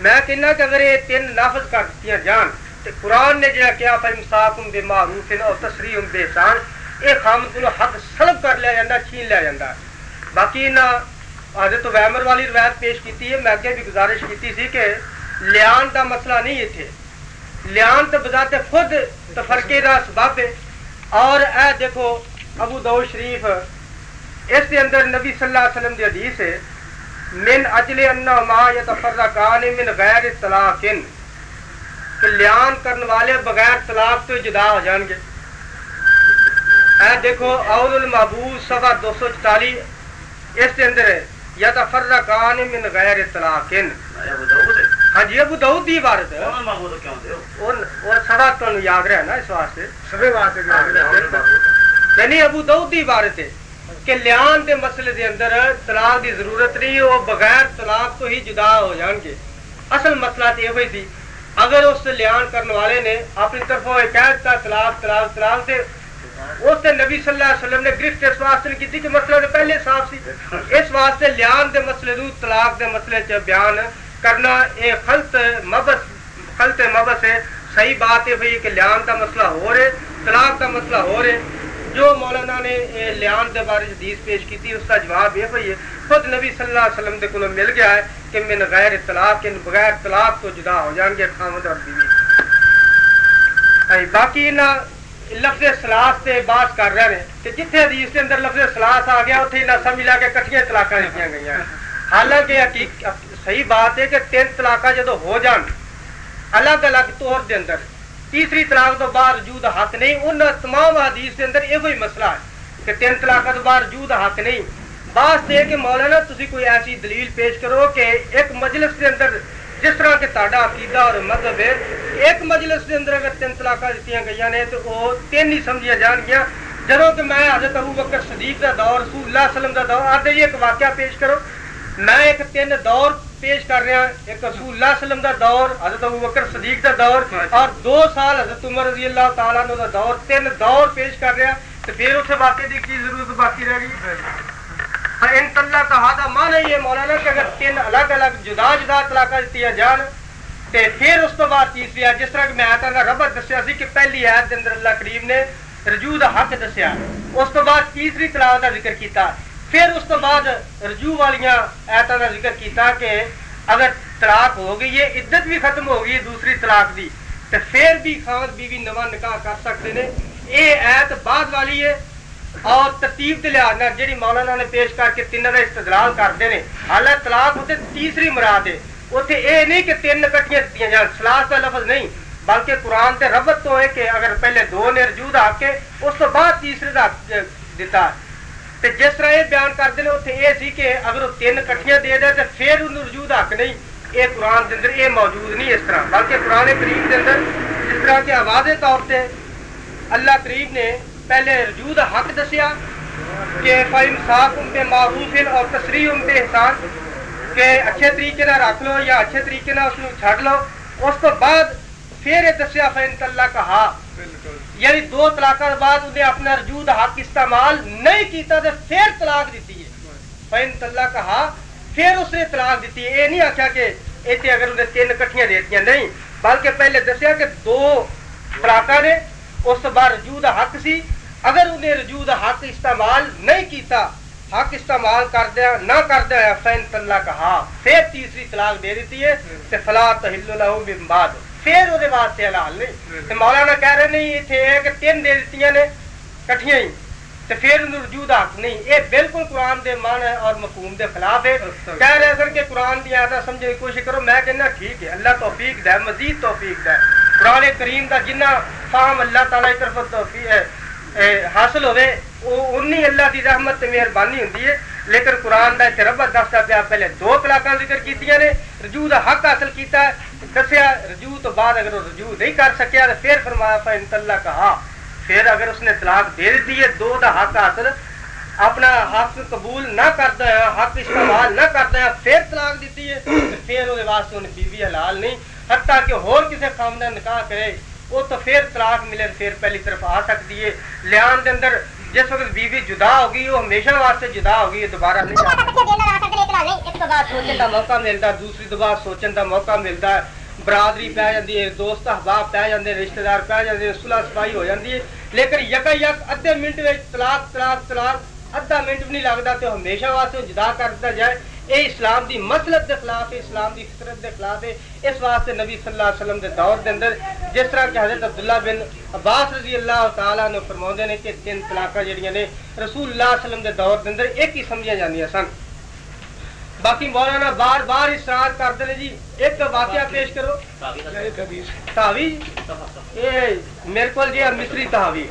میں کہنا کہ اگر یہ تین نافذ کر دیتی جان تو قرآن نے جہاں کیا فہم صاف ہوں بے معروف اور تصریح ہوں بے احسان یہ خامد کو حق سلب کر لیا جاتا چھین لیا جاتا باقی نہ حضرت ویمر والی روایت پیش کی ہے، میں اگے بھی گزارش کی سی کہ لیان دا مسئلہ نہیں اتنے لیان تو بذات خود تفرقے کا سبب ہے۔ اور اے دیکھو، ابو دو شریف، اس کے اندر نبی صلی اللہ علیہ وسلم دی حدیث ہے، من اجل انا ما یتفرقان من غیر طلاق، کہ لیان کرنے والے بغیر طلاق تو جدا ہو جان گے۔ اے دیکھو، اول المحبوس سوا دو سو چالی اس کے اندر ہے، یتفرقان من غیر طلاق۔ ہاں جی ابو دعود دی عبارت ہے وہ سوا تمہیں یاد رہا نا اس واسطے سبے واسطے یعنی ابو دعود دی عبارت ہے کہ لیان دے مسئلے دے اندر طلاق دی ضرورت نہیں وہ بغیر طلاق تو ہی جدا ہو جان گے اصل مسئلہ تو یہ ہوئی تھی اگر اس لیان کرنے والے نے اپنی طرف کہہ دیتا طلاق طلاق طلاق سے اس سے نبی صلی اللہ علیہ وسلم نے گرفت اس واسطے کی تھی کہ مسئلہ تو پہلے صاف سی اس واسطے لیان دے مسئلے دو طلاق دے مسئلے چ بیان کرنا، یہ خلط مبس خلط مبس ہے۔ صحیح بات یہ ہوئی کہ لیان کا مسئلہ ہو رہے، طلاق کا مسئلہ ہو رہے۔ جو مولانا نے لیان کے بارے حدیث پیش کی تھی، اس کا جواب یہ ہوئی ہے، خود نبی صلی اللہ علیہ وسلم کے مل گیا ہے کہ من غیر طلاق، ان بغیر طلاق تو جدا ہو جان گے خامد اور بیوی۔ باقی نہ لفظ سلاس سے بات کر رہے ہیں کہ جتنے حدیث کے اندر لفظ سلاس آ گیا اتنے نہ سمجھ لا کے کٹیاں طلاق دیتی گئی ہیں حالانکہ صحیح بات ہے کہ تین طلاق جدو ہو جان، الگ الگ طور دے اندر۔ تیسری طلاق تو بعد وجود حق نہیں، ان تمام حدیث کے اندر یہ مسئلہ ہے کہ تین طلاق تو بعد وجود حق نہیں۔ بات یہ کہ مولانا تھی کوئی ایسی دلیل پیش کرو کہ ایک مجلس کے اندر جس طرح کہ تا عقیدہ اور مذہب ہے، ایک مجلس کے اندر اگر تین طلاق دیتی گئی نے، تو وہ تین ہی سمجھیا جان گیا جدو کہ میں حضرت ابو بکر صدیق کا دور، رسول اللہ وسلم کا دور، آدھے ایک واقعہ پیش کرو۔ میں ایک تین دور پیش کر رہا ایک رسول اللہ وسلم کا دور، حضرت ابو بکر صدیق کا دور۔ اور دو سال حضرت عمر رضی اللہ تعالیٰ کا دور، تین دور پیش کر رہا تو پھر اسے واقعے کی کی ضرورت باقی رہ گئی؟ ان اللہ کا ہاتھ مان ہے یہ مولانا کہ اگر تین الگ الگ جدا جدا طلاق دیتی جان، تے پھر اس تو بعد تیسری ہے جس طرح کہ میں آتا ربط دسیا سی کہ پہلی آیت کے اندر اللہ کریم نے رجوع دا حق دسیا۔ اس تو بعد تیسری طلاق کا ذکر کیتا۔ پھر اس تو بعد رجوع والی ایتوں کا ذکر کیتا کہ اگر طلاق ہو گئی ہے عدت بھی ختم ہو گئی دوسری طلاق دی تو پھر بھی خان بیوی نواں نکاح کر سکتے ہیں یہ ایت بعد والی ہے اور ترتیب کے لحاظ جی مولانا نے پیش کر کے تین کا استدلال کرتے ہیں حالانکہ طلاق اتنے تیسری مراد ہے اتنے یہ نہیں کہ تین کٹیاں دیتی جان سلاس کا لفظ نہیں بلکہ قرآن تے ربط تو ہے کہ اگر پہلے دو نے رجوع آ کے اس تو بعد تیسرے کا دیتا ہے تے جس طرح یہ بیان کرتے ہیں اتنے یہ سی کہ اگر وہ تین کٹیاں دے دے تو پھر انہوں رجوع حق نہیں یہ قرآن کے اندر یہ موجود نہیں اس طرح بلکہ قرآن قریب کے اندر جس طرح کے آواز طور سے اللہ قریب نے پہلے رجوع حق دسیا کہ فائم صاف ان پہ معروف اور تصریح ان پہ احسان کہ اچھے طریقے نہ رکھ لو یا اچھے طریقے نہ اس کو چھڈ لو اس کو بعد پھر یہ دسیا فین اللہ کہا یعنی دو طلاق بعد انہیں اپنا رجود حق استعمال نہیں کیتا تے پھر طلاق دیتی ہے۔ فین طلاق کہا پھر اس نے طلاق دیتی ہے۔ یہ نہیں آخیا کہ اتنے اگر انہیں تین کٹھیاں دیتیاں نہیں، بلکہ پہلے دسیا کہ دو طلاق نے اس بعد رجوع حق سی۔ اگر انہیں رجوع حق استعمال نہیں کیتا حق استعمال کر دیا نہ کر دیا فین طلاق کہا پھر تیسری طلاق دے دیتی ہے تے فلا تحل له من بعد۔ پھر وہ واسطے حلال نہیں۔ تے مولانا کہہ رہے نہیں اتنے ہے کہ تین دے دیتی نے کٹھیاں ہی۔ تے پھر انہوں رجوع دا حق نہیں۔ یہ بالکل قرآن دے معنی اور مفہوم دے خلاف ہے۔ کہہ رہے سن کہ قرآن دی آیات سمجھنے کی کوشش کرو میں کہنا ٹھیک ہے۔ اللہ توفیق دے مزید توفیق دے۔ قرآن کریم دا جنہ فہم اللہ تعالی کی طرف توفیق ہے حاصل ہوئے انی اللہ دی رحمت تے مہربانی ہوندی ہے لیکن قرآن دا ربت دستا پیا پہلے دو طلاقاں ذکر کیتیاں نے رجوع دا حق حاصل کیتا ہے دسیا رجوع تو بعد اگر وہ رجوع نہیں کر سکیا تو پھر فرمایا فا اللہ کہا پھر اگر اس نے طلاق دے دیتی ہے دو دا حق حاصل اپنا حق قبول نہ کرتا ہے حق استعمال نہ کرتا ہے پھر طلاق دیتی ہے پھر وہ واسطے انہیں بیوی حلال نہیں حتیٰ کہ اور کسی خامدہ نکاح کرے وہ تو پھر طلاق ملے پھر پہلی طرف آ سکتی ہے لیان دے اندر جس وقت بیوی جدا ہوگی وہ ہمیشہ واسطے جدا ہوگی دوبارہ نہیں سوچن کا موقع ملتا دوسری دوبارہ سوچن کا موقع ملتا ہے۔ برادری پی جاتی ہے دوست احباب پی جاتے رشتے دار پی جاتے ہیں سلاح سفائی ہو جاتی ہے۔ لیکن یکا یک ادھے منٹ میں طلاق طلاق طلاق ادھا منٹ بھی نہیں لگتا تو ہمیشہ واسطے جدا کر دیا جائے۔ اے اسلام دی مسلط دے خلاف ہے، اسلام دی فطرت دے خلاف ہے۔ اس واسطے نبی صلی اللہ علیہ وسلم دے دور دے اندر جس طرح کہ حضرت عبداللہ بن عباس رضی اللہ تعالیٰ نے فرماؤں نے کہ تین طلاقہ جڑیاں نے رسول اللہ علیہ وسلم دے دور دے اندر ایک ہی سمجھا جاندیاں سن۔ باقی مولانا بار بار اصرار کرتے ہیں جی ایک واقعہ پیش کرو۔ تحوی میرے کو جی مصری تحوی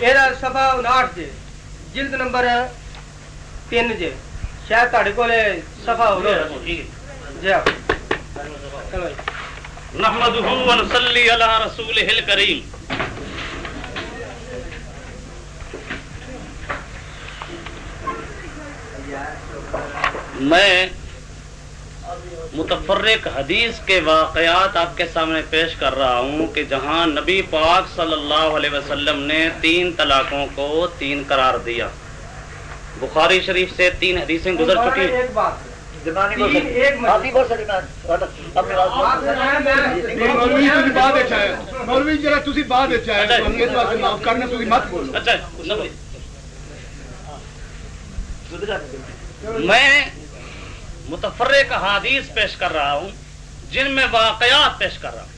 یہ سفا انٹھ جی جلد نمبر ہے ہو جی نحمده ونصلي على رسوله الكريم میں متفرق حدیث کے واقعات آپ کے سامنے پیش کر رہا ہوں کہ جہاں نبی پاک صلی اللہ علیہ وسلم نے تین طلاقوں کو تین قرار دیا۔ بخاری شریف سے تین حدیثیں گزر چکی میں متفرق حادیث پیش کر رہا ہوں جن میں واقعات پیش کر رہا ہوں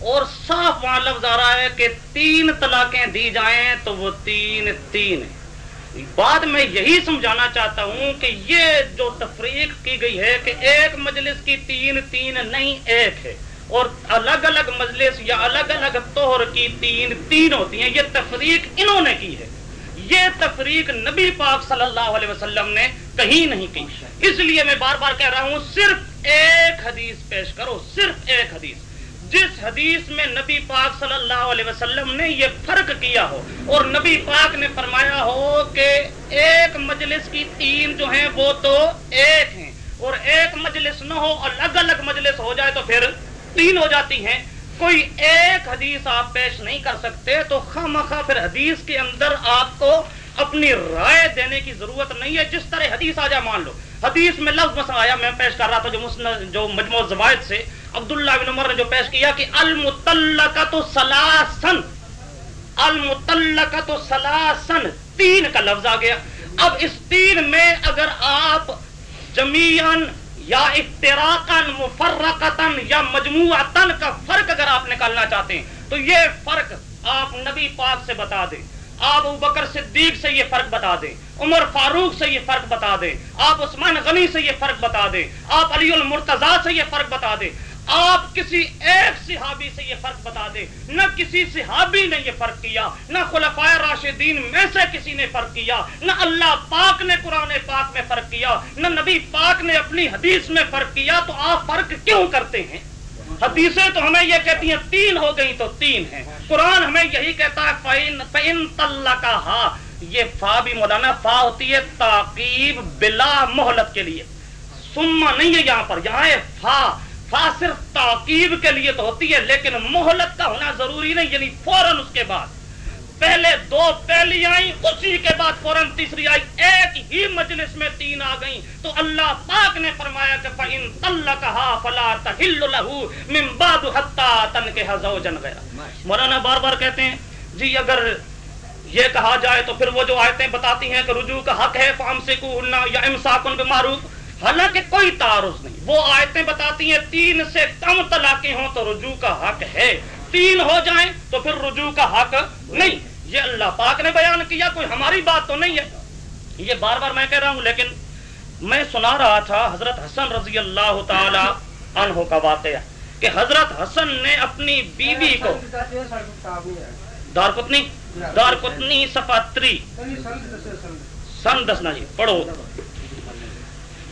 اور صاف وہاں لفظ آ رہا ہے کہ تین طلاقیں دی جائیں تو وہ تین تین بعد میں یہی سمجھانا چاہتا ہوں کہ یہ جو تفریق کی گئی ہے کہ ایک مجلس کی تین تین نہیں ایک ہے، اور الگ الگ مجلس یا الگ الگ توہر کی تین تین ہوتی ہیں، یہ تفریق انہوں نے کی ہے۔ یہ تفریق نبی پاک صلی اللہ علیہ وسلم نے کہیں نہیں کی۔ اس لیے میں بار بار کہہ رہا ہوں، صرف ایک حدیث پیش کرو، صرف ایک حدیث۔ جس حدیث میں نبی پاک صلی اللہ علیہ وسلم نے یہ فرق کیا ہو اور نبی پاک نے فرمایا ہو کہ ایک مجلس کی تین جو ہیں وہ تو ایک ہیں اور ایک مجلس نہ ہو، الگ الگ مجلس ہو جائے تو پھر تین ہو جاتی ہیں۔ کوئی ایک حدیث آپ پیش نہیں کر سکتے تو خواہ پھر حدیث کے اندر آپ کو اپنی رائے دینے کی ضرورت نہیں ہے۔ جس طرح حدیث آ جائے، مان لو حدیث میں لفظ مسئلہ آیا، میں پیش کر رہا تھا جو مسلم جو مجموع زوائد سے عبداللہ بن عمر نے جو پیش کیا کہ المتلقت سلاسن المتلقت سلاسن تین کا لفظ آ گیا۔ اب اس تین میں اگر آپ جمیان یا افتراقن مفرقتن یا مجموعتن کا فرق اگر آپ نکالنا چاہتے ہیں، تو یہ فرق آپ نبی پاک سے بتا دیں۔ آپ بکر صدیق سے یہ فرق بتا دیں، عمر فاروق سے یہ فرق بتا دیں، آپ عثمان غنی سے یہ فرق بتا دیں، آپ علی المرتضی سے یہ فرق بتا دیں۔ آپ کسی ایک صحابی سے یہ فرق بتا دیں، نہ کسی صحابی نے یہ فرق کیا، نہ خلفائے راشدین میں سے کسی نے فرق کیا، نہ اللہ پاک نے قرآن پاک میں فرق کیا، نہ نبی پاک نے اپنی حدیث میں فرق کیا، تو آپ فرق کیوں کرتے ہیں؟ حدیثیں تو ہمیں یہ کہتی ہیں، تین ہو گئی تو تین ہیں۔ قرآن ہمیں یہی کہتا ہے، فَإِن یہ فا بھی مولانا، فا ہوتی ہے تاقیب بلا مہلت کے لیے۔ سما نہیں ہے یہاں پر، یہاں ہے فا۔ صرف تاکیب کے لیے تو ہوتی ہے، لیکن مہلت کا ہونا ضروری نہیں یعنی فوراً اس کے بعد۔ پہلے دو پہلی آئی اسی کے بعد فوراً تیسری آئی ایک ہی مجلس میں تین آ گئیں۔ تو اللہ پاک نے فرمایا کہ فَإِن طَلَّقَهَا فَلَا تَحِلُّ لَهُ مِن بَعْدُ حَتَّى تَنْكِحَ زَوْجًا غَيْرَهُ۔ مولانا بار بار کہتے ہیں جی اگر یہ کہا جائے تو پھر وہ جو آیتیں بتاتی ہیں کہ رجوع کا حق ہے فَأَمْسِكُهُنَّ یا امساکن بمعروف حالانکہ کوئی تعارض نہیں۔ وہ آیتیں بتاتی ہیں تین سے کم طلاقیں ہوں تو رجوع کا حق ہے۔ تین ہو جائیں تو پھر رجوع کا حق نہیں یہ اللہ پاک نے بیان کیا، کوئی ہماری بات تو نہیں ہے۔ یہ بار بار میں کہہ رہا ہوں، لیکن میں سنا رہا تھا حضرت حسن رضی اللہ تعالی عنہ کا واقعہ کہ حضرت حسن نے اپنی بیوی کو دار کتنی دار کتنی سفاتری سن دسنا جی پڑھو۔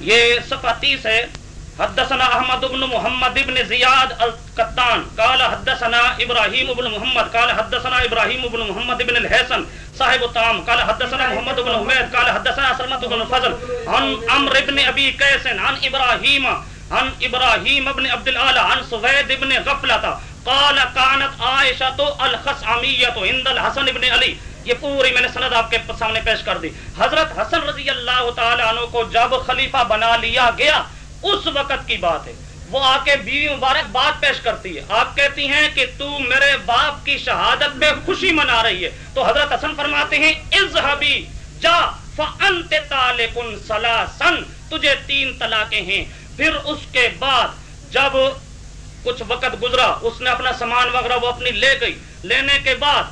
یہ صفاتیس ہے۔ حدثنا احمد بن محمد بن زیاد القطان، قال حدثنا ابراہیم بن محمد، قال حدثنا ابراہیم بن محمد بن الحسن، صاحب تام قال حدثنا محمد بن حمید، قال حدثنا سلمت بن فضل، عن عمر بن ابی قیس، عن ابراہیم عن ابراہیم بن عبد العال عن سوید بن غفلتا قال كانت عائشہ الخصعمیہ عند الحسن بن علی، یہ پوری میں نے سند آپ کے سامنے پیش کر دی۔ حضرت حسن رضی اللہ تعالی عنہ کو جب خلیفہ بنا لیا گیا اس وقت کی بات ہے۔ وہ آ کے بیوی مبارک بات پیش کرتی ہے۔ آپ کہتی ہیں کہ تو میرے باپ کی شہادت پہ خوشی منا رہی ہے۔ تو حضرت حسن فرماتے ہیں، اذهبی جا فانت طالق ثلاثا، تجھے تین طلاقیں ہیں۔ پھر اس کے بعد جب کچھ وقت گزرا، اس نے اپنا سامان وغیرہ وہ اپنی لے گئی۔ لینے کے بعد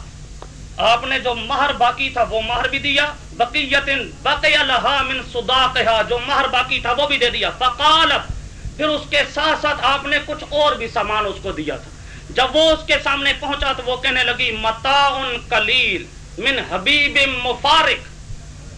آپ نے جو مہر باقی تھا، وہ مہر بھی دیا۔ بقیت بقی لہا من صداقہا، جو مہر باقی تھا وہ بھی دے دیا۔ فقالت، پھر اس کے ساتھ ساتھ آپ نے کچھ اور بھی سامان اس کو دیا تھا۔ جب وہ اس کے سامنے پہنچا تو وہ کہنے لگی متاع قلیل من حبیب مفارق۔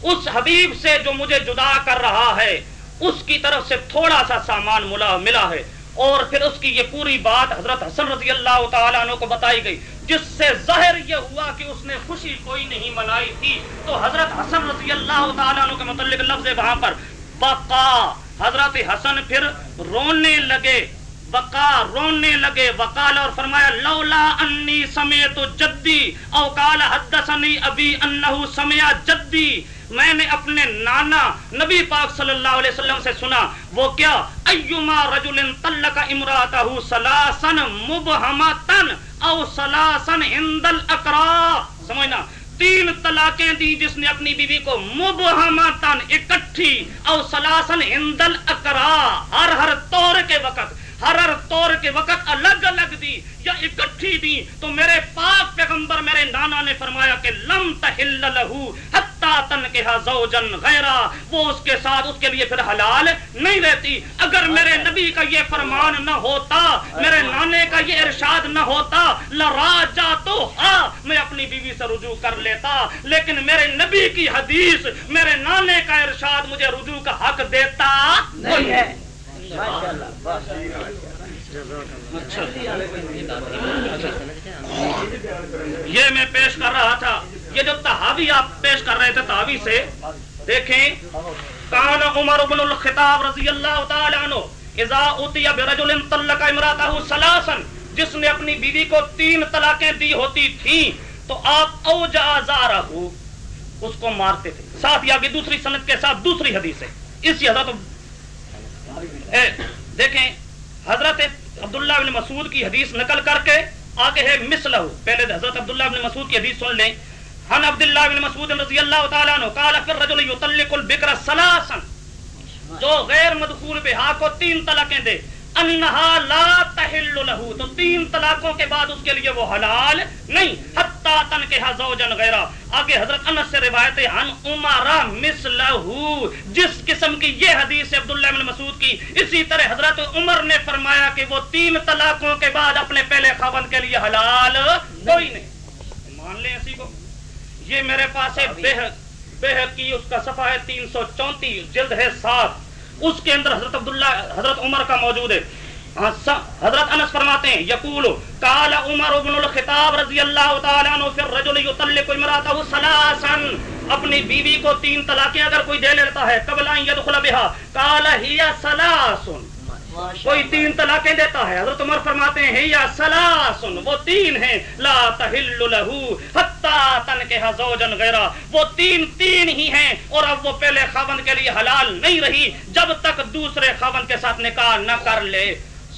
اس حبیب سے جو مجھے جدا کر رہا ہے، اس کی طرف سے تھوڑا سا سامان ملا ملا ہے۔ اور پھر اس کی یہ پوری بات حضرت حسن رضی اللہ تعالیٰ عنہ کو بتائی گئی، جس سے ظاہر یہ ہوا کہ اس نے خوشی کوئی نہیں منائی تھی۔ تو حضرت حسن رضی اللہ تعالیٰ عنہ کے متعلق لفظ وہاں پر، بقا، حضرت حسن پھر رونے لگے، بقا رونے لگے، وقال اور فرمایا، لولا انی سمیت جدی، او قال حدثنی ابی انہو سمیا جدی میں نے اپنے نانا نبی پاک صلی اللہ علیہ وسلم سے سنا، وہ کیا؟ ایما رجل طلق امراتہ سلاسن مبہمتن او سلاسن عند الاقرا سمجھنا تین طلاقیں دی جس نے اپنی بیوی کو مبہمتن اکٹھی او سلاسن عند الاقرا ہر ہر طور کے وقت ہر ہر طور کے وقت الگ الگ دی یا اکٹھی دی۔ تو میرے پاک پیغمبر میرے نانا نے فرمایا کہ لم تحل لہو حتی تنکہا زوجن غیرہ۔ وہ اس کے ساتھ اس کے لیے پھر حلال نہیں رہتی۔ اگر میرے نبی کا یہ فرمان نہ ہوتا میرے نانے کا یہ ارشاد نہ ہوتا لراجا تو ہاں میں اپنی بیوی سے رجوع کر لیتا۔ لیکن میرے نبی کی حدیث میرے نانے کا ارشاد مجھے رجوع کا حق دیتا نہیں ہے۔ یہ میں پیش کر رہا تھا۔ یہ جو تحاوی آپ پیش کر رہے تھے تحاوی سے، دیکھیں کان عمر بن الخطاب رضی اللہ تعالی عنہ، اذا اوتی برجل طلق امراتہ سلاسن جس نے اپنی بیوی کو تین طلاقیں دی ہوتی تھیں، تو آپ اوجا زارہ اس کو مارتے تھے۔ ساتھ ہی آگے دوسری سنت کے ساتھ دوسری حدیث ہے۔ اسی حضرت دیکھیں، حضرت عبداللہ بن مسعود کی حدیث نقل کر کے آگے ہے مثلہ پہلے حضرت عبداللہ بن مسعود کی حدیث سن لیں۔ ہن عبداللہ بن مسعود رضی اللہ تعالی عنہ قال، فی الرجل یطلق البکر ثلاثا۔ جو غیر مدخول بہا کو تین طلاقیں دے، انہا لا تحل لہو۔ تو تین طلاقوں کے بعد اس کے لیے وہ حلال نہیں، حتی تن تنکہا زوجن غیرہ۔ آگے حضرت انس سے روایت ہے ان عمرہ مثلہو، جس قسم کی یہ حدیث ہے عبداللہ بن مسعود کی۔ اسی طرح حضرت عمر نے فرمایا کہ وہ تین طلاقوں کے بعد اپنے پہلے خاوند کے لیے حلال کوئی نہیں۔ مان لیں اسی کو۔ یہ میرے پاس ہے بہت کی اس کا صفحہ ہے تین سو چونتیس، جلد ہے سات۔ اس کے اندر حضرت عبداللہ، حضرت عمر کا موجود ہے۔ حضرت انس فرماتے ہیں یقول قال عمر بن الخطاب رضی اللہ تعالی عنہ فی الرجل یطلق امراتہ ثلاثا اپنی بیوی کو تین طلاقیں اگر کوئی دے لیتا ہے، قبل ان يدخل بها قال هي ثلاث کوئی تین طلاقیں دیتا ہے۔ حضرت عمر فرماتے ہیں یا سلاسن وہ تین ہیں۔ لا تحل لہو حتی تنکہ زوجن غیرہ۔ وہ تین تین ہی ہیں اور اب وہ پہلے خاون کے لیے حلال نہیں رہی۔ جب تک دوسرے خاون کے ساتھ نکاح نہ کر لے۔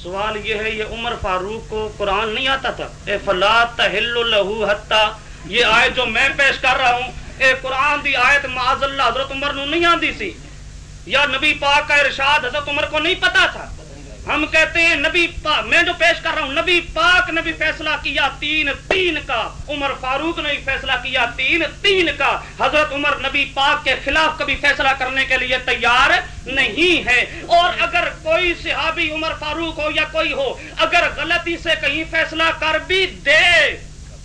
سوال یہ ہے، یہ عمر فاروق کو قرآن نہیں آتا تھا؟ اے فلا تحل لہو حتا یہ آیت جو میں پیش کر رہا ہوں، اے قرآن دی آیت معاذ اللہ حضرت عمر نو نہیں آندی سی؟ یا نبی پاک کا ارشاد حضرت عمر کو نہیں پتا تھا؟ ہم کہتے ہیں نبی پاک میں جو پیش کر رہا ہوں نبی پاک نے بھی فیصلہ کیا تین تین کا۔ عمر فاروق نے بھی فیصلہ کیا تین تین کا۔ حضرت عمر نبی پاک کے خلاف کبھی فیصلہ کرنے کے لیے تیار نہیں ہے۔ اور اگر کوئی صحابی عمر فاروق ہو یا کوئی ہو اگر غلطی سے کہیں فیصلہ کر بھی دے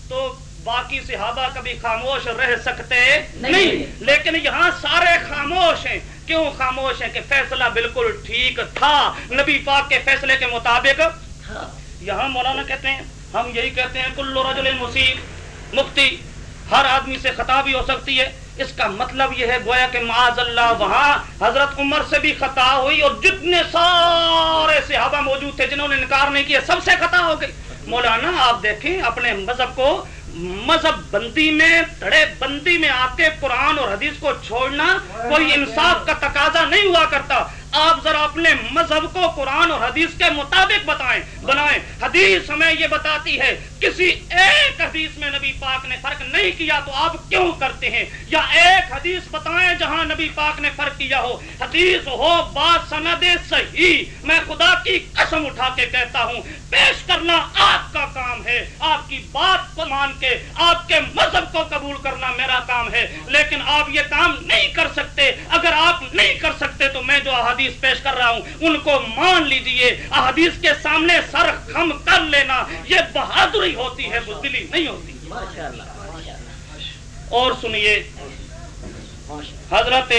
تو باقی صحابہ کبھی خاموش رہ سکتے نہیں۔ لیکن یہاں سارے خاموش ہیں۔ کیوں خاموش ہیں کہ فیصلہ بالکل ٹھیک تھا؟ نبی پاک کے فیصلے کے مطابق۔ یہاں مولانا کہتے ہیں ہم یہی کہتے ہیں کلو رجل مصیب مفتی ہر آدمی سے خطا بھی ہو سکتی ہے۔ اس کا مطلب یہ ہے گویا کہ معاذ اللہ وہاں حضرت عمر سے بھی خطا ہوئی اور جتنے سارے صحابہ موجود تھے جنہوں نے انکار نہیں کیا سب سے خطا ہو گئی۔ مولانا آپ دیکھیں اپنے مذہب کو مذہب بندی میں دڑے بندی میں آ کے قرآن اور حدیث کو چھوڑنا کوئی انصاف کا تقاضا نہیں ہوا کرتا۔ آپ ذرا اپنے مذہب کو قرآن اور حدیث کے مطابق بتائیں، بنائیں۔ حدیث ہمیں یہ بتاتی ہے، کسی ایک حدیث میں نبی پاک نے فرق نہیں کیا تو آپ کیوں کرتے ہیں؟ یا ایک حدیث بتائیں جہاں نبی پاک نے فرق کیا ہو۔ حدیث ہو بات سند صحیح۔ میں خدا کی قسم اٹھا کے کہتا ہوں، پیش کرنا آپ کا کام ہے۔ آپ کی بات کو مان کے، آپ کے مذہب کو قبول کرنا میرا کام ہے۔ لیکن آپ یہ کام نہیں کر سکتے۔ اگر آپ نہیں کر سکتے تو میں جو احادیث احادیث پیش کر رہا ہوں، ان کو مان لیجیے، احادیث کے سامنے سر خم کر لینا، یہ بہادری ہوتی ہے، بزدلی نہیں ہوتی۔ اور سنیے، حضرت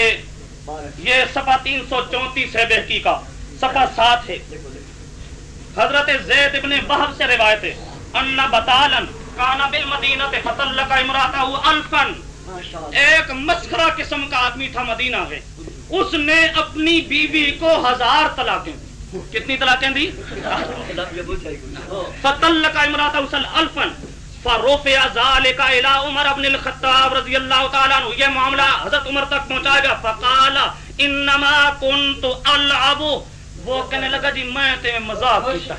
یہ سفا تین سو چونتیس ہے بہکی کا سفا سات ہے۔ حضرت زید ابن بحب سے روایت ہے، ان بتالن کانا بالمدینہ فتل لکا امراتا الفن۔ ایک مسخرہ قسم کا آدمی تھا، مدینہ ہے۔ اس نے اپنی بیوی کو ہزار طلاقیں دی۔ کتنی طلاقیں دی؟ فتلق امرات وصل الفن۔ فرفع ذلك الى عمر ابن الخطاب رضی اللہ تعالی عنہ۔ یہ معاملہ حضرت عمر تک پہنچائے گا فقال انما كنت العب۔ وہ کہنے لگا جی میں تے مذاق کیتا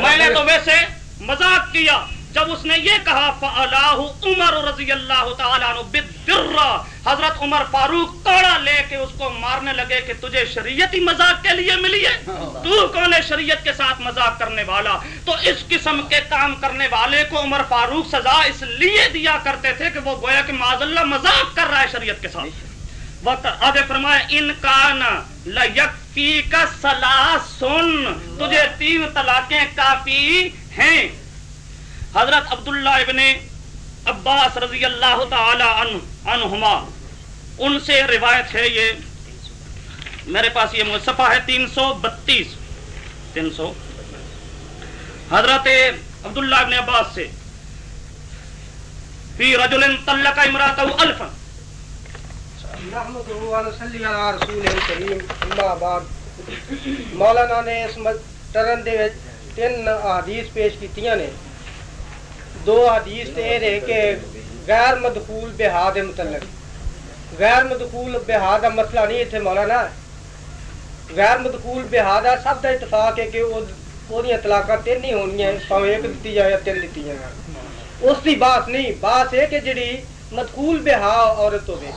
میں نے تو ویسے مذاق کیا۔ جب اس نے یہ کہا فعلاہ عمر رضی اللہ تعالیٰ عنہ بالدرہ۔ حضرت عمر فاروق کوڑا لے کے اس کو مارنے لگے کہ تجھے شریعتی مذاق کے لیے ملی ہے؟ تو کون ہے شریعت کے ساتھ مذاق کرنے والا؟ تو اس قسم کے کام کرنے والے کو عمر فاروق سزا اس لیے دیا کرتے تھے کہ وہ گویا کہ معاذ اللہ مذاق کر رہا ہے شریعت کے ساتھ۔ وقت آگے فرمایا ان کان لیکفی کا صلاح سن تجھے تین طلاقیں کافی ہیں۔ حضرت عبداللہ ابن عباس رضی اللہ تعالی عنہ عنہما۔ ان سے روایت ہے یہ۔ میرے پاس یہ مصفہ ہے تین سو بتیس۔ تین سو۔ حضرت عبداللہ ابن عباس سے۔ فی رجل طلق امراتہ الفا۔ مولانا نے اس ٹرن دے تین احادیث پیش کیتیاں نے۔ دو حدیث تے رہے کہ غیر مدخول بہا دے متعلق۔ غیر مدخول بہا دا مسئلہ نہیں اتنے مولانا۔ غیر مدخول بہا دا سب دا اتفاق ہے کہ وہ طلاقہ تین ہی ہونی ہیں سو ایک دیتی جائے یا تین دیتی جائے۔ اس کی بات نہیں، بات ہے کہ جڑی مدخول بہا عورت ہوے۔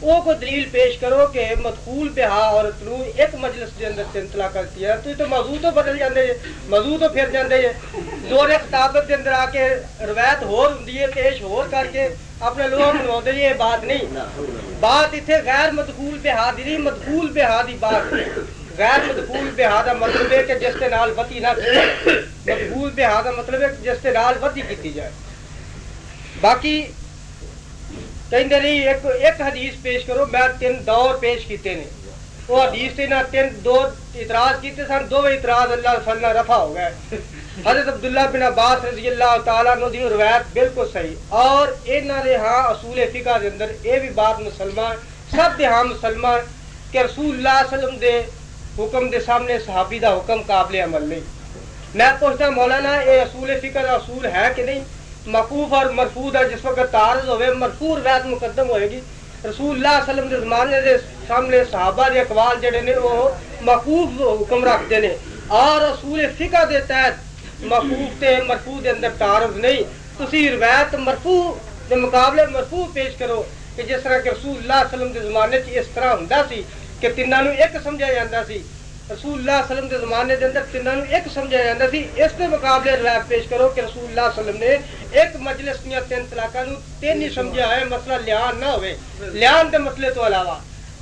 وہ کو دلیل پیش کرو کہ مدخول بہا عورت نو ایک مجلس دے اندر تین طلاق کرتی ہے۔ تو تو موضوع تو بدل جاندے موضوع تو پھر جاندے زور خطابت دے اندر آ کے روایت ہور ہوندی ہے پیش ہور کر کے اپنے لوگوں منوا دے یہ بات نہیں۔ بات ایتھے غیر مدخول بہا دی نہیں مدخول بہا دی بات۔ غیر مدخول بہا دا مطلب ہے کہ جس تے نال وتی نہ مدخول بہا دا مطلب ہے کہ جس تے نال وتی کیتی جائے۔ باقی کہیں نہیں ایک ایک حدیث پیش کرو میں تین دور پیش کیتے نے وہ حدیث سے نہ تین دو اعتراض کیتے سن دو اعتراض اللہ صلی اللہ رفع ہو گئے حضرت عبداللہ بن عباس رضی اللہ تعالیٰ عنہ دی روایت بالکل صحیح اور انہاں دے ہاں اصول فقہ دے اندر اے بھی بات مسلمان سب دے ہاں مسلمان کہ رسول اللہ صلی اللہ علیہ وسلم دے ਹੁਕਮ ਦੇ مقوف اور مرفود ہے، جس وقت تعارض ہوئے مرفور روایت مقدم ہوئے گی۔ رسول اللہ صلی اللہ علیہ وسلم دے زمانے دے سامنے صحابہ دے اقوال جڑے نے، وہ مقوف حکم رکھتے نے۔ اور رسول فقہ دے تحت مقوف تے مرفوع دے اندر تعارض نہیں۔ تسی روایت مرفوع دے مقابلے مرفوع پیش کرو کہ جس طرح کہ رسول اللہ صلی اللہ علیہ وسلم دے زمانے 'چ اس طرح ہوندا سی کہ تیناں نو ایک سمجھا جاندا سی۔ رسول اللہ صلی اللہ وسلم دے زمانے دے اندر تینوں ایک سمجھا جاتا سی اس کے مقابلے روایت پیش کرو کہ رسول اللہ صلی وسلم نے ایک مجلس دیا تین طلاقاں نو تین ہی سمجھا ہے، مسئلہ لیان نہ ہوئے۔ لیان کے مسئلے تو علاوہ،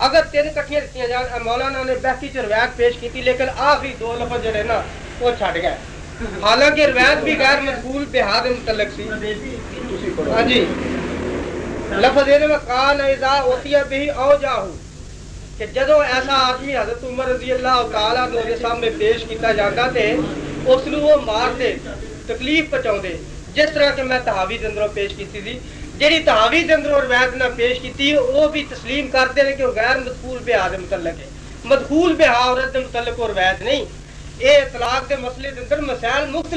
اگر تین کٹیاں دیتی جان، مولانا نے بہتی چ روایت پیش کیتی لیکن آخری دو لفظ جڑے نا، وہ چھٹ گئے۔ حالانکہ روایت بھی غیر مقبول بہا دے متعلق سی۔ ہاں جی۔ لفظ یہ میں ایزا ہوتی ہے بھی او جاہو کہ جدو ایسا آدمی حضرت عمر رضی اللہ تعالیٰ نے سامنے پیش کیتا جاتا تے، اس نو وہ مار تکلیف پہنچاؤ جس طرح کہ میں تحاوی دے پیش کیتی تھی جیڑی تحاوی دے اندروں روایت پیش کیتی ہے وہ بھی تسلیم کرتے ہیں کہ وہ غیر مدخول بے دے متعلق ہے۔ مدخول بہا عورت دے متعلق روایت نہیں۔ اے اطلاق دے مسئلے دے مسائل مختلف